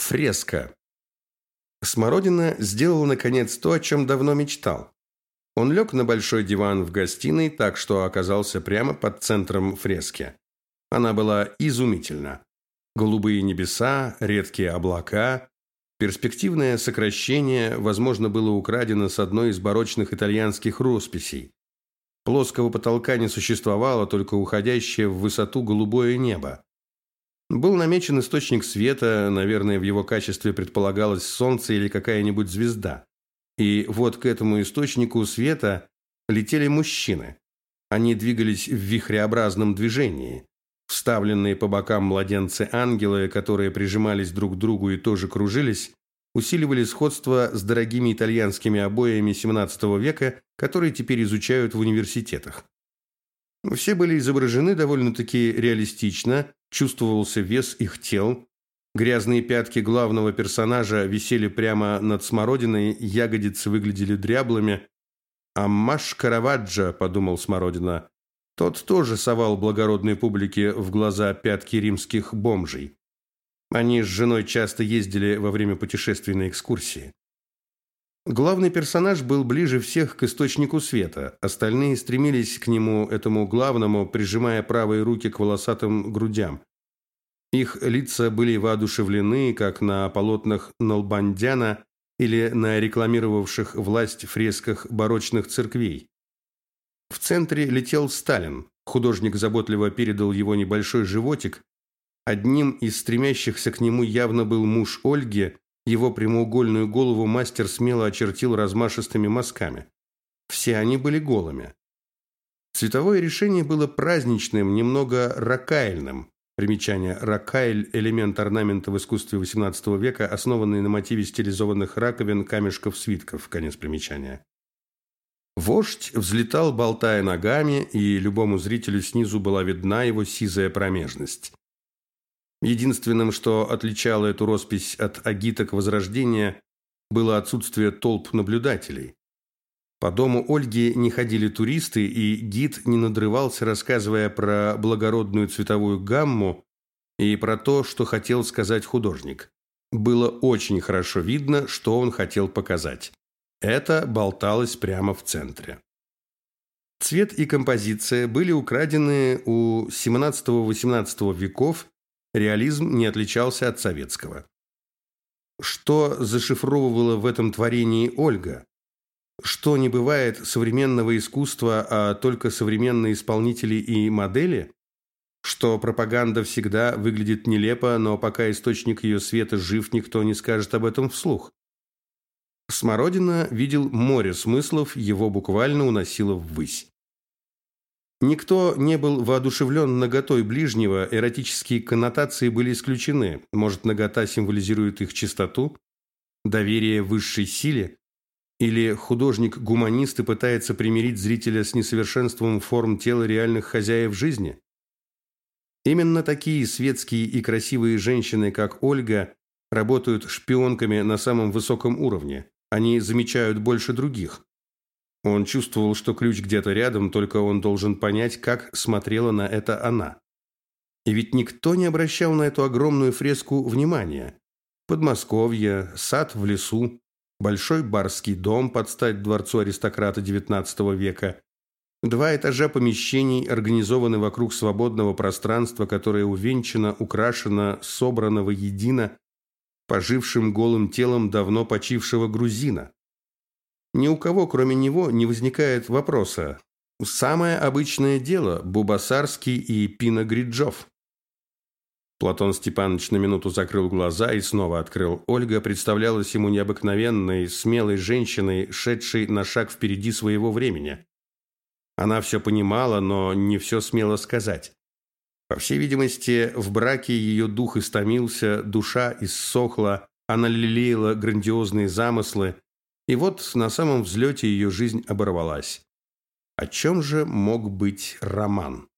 Фреска. Смородина сделал наконец то, о чем давно мечтал. Он лег на большой диван в гостиной, так что оказался прямо под центром фрески. Она была изумительна. Голубые небеса, редкие облака, перспективное сокращение, возможно, было украдено с одной из барочных итальянских росписей. Плоского потолка не существовало, только уходящее в высоту голубое небо. Был намечен источник света, наверное, в его качестве предполагалось солнце или какая-нибудь звезда. И вот к этому источнику света летели мужчины. Они двигались в вихреобразном движении. Вставленные по бокам младенцы-ангелы, которые прижимались друг к другу и тоже кружились, усиливали сходство с дорогими итальянскими обоями XVII века, которые теперь изучают в университетах. Все были изображены довольно-таки реалистично, чувствовался вес их тел. Грязные пятки главного персонажа висели прямо над смородиной, ягодицы выглядели дряблыми. «А Маш Караваджо», – подумал Смородина, – тот тоже совал благородной публике в глаза пятки римских бомжей. Они с женой часто ездили во время путешествий на экскурсии. Главный персонаж был ближе всех к источнику света. Остальные стремились к нему, этому главному, прижимая правые руки к волосатым грудям. Их лица были воодушевлены, как на полотнах Налбандяна или на рекламировавших власть фресках барочных церквей. В центре летел Сталин. Художник заботливо передал его небольшой животик. Одним из стремящихся к нему явно был муж Ольги, его прямоугольную голову мастер смело очертил размашистыми мазками. Все они были голыми. Цветовое решение было праздничным, немного ракаильным. Примечание. Ракайль – элемент орнамента в искусстве XVIII века, основанный на мотиве стилизованных раковин, камешков, свитков. Конец примечания. Вождь взлетал, болтая ногами, и любому зрителю снизу была видна его сизая промежность. Единственным, что отличало эту роспись от агиток Возрождения, было отсутствие толп наблюдателей. По дому Ольги не ходили туристы, и гид не надрывался, рассказывая про благородную цветовую гамму и про то, что хотел сказать художник. Было очень хорошо видно, что он хотел показать. Это болталось прямо в центре. Цвет и композиция были украдены у XVII-XVIII веков Реализм не отличался от советского. Что зашифровывала в этом творении Ольга? Что не бывает современного искусства, а только современные исполнители и модели? Что пропаганда всегда выглядит нелепо, но пока источник ее света жив, никто не скажет об этом вслух? Смородина видел море смыслов, его буквально уносило ввысь. Никто не был воодушевлен наготой ближнего, эротические коннотации были исключены. Может, нагота символизирует их чистоту, доверие высшей силе? Или художник-гуманист и пытается примирить зрителя с несовершенством форм тела реальных хозяев жизни? Именно такие светские и красивые женщины, как Ольга, работают шпионками на самом высоком уровне. Они замечают больше других. Он чувствовал, что ключ где-то рядом, только он должен понять, как смотрела на это она. И ведь никто не обращал на эту огромную фреску внимания. Подмосковье, сад в лесу, большой барский дом под стать дворцу аристократа XIX века, два этажа помещений организованы вокруг свободного пространства, которое увенчано, украшено, собрано воедино пожившим голым телом давно почившего грузина. Ни у кого, кроме него, не возникает вопроса. Самое обычное дело – Бубасарский и Пина Гриджов. Платон Степанович на минуту закрыл глаза и снова открыл. Ольга представлялась ему необыкновенной, смелой женщиной, шедшей на шаг впереди своего времени. Она все понимала, но не все смела сказать. По всей видимости, в браке ее дух истомился, душа иссохла, она лелеяла грандиозные замыслы, и вот на самом взлете ее жизнь оборвалась. О чем же мог быть роман?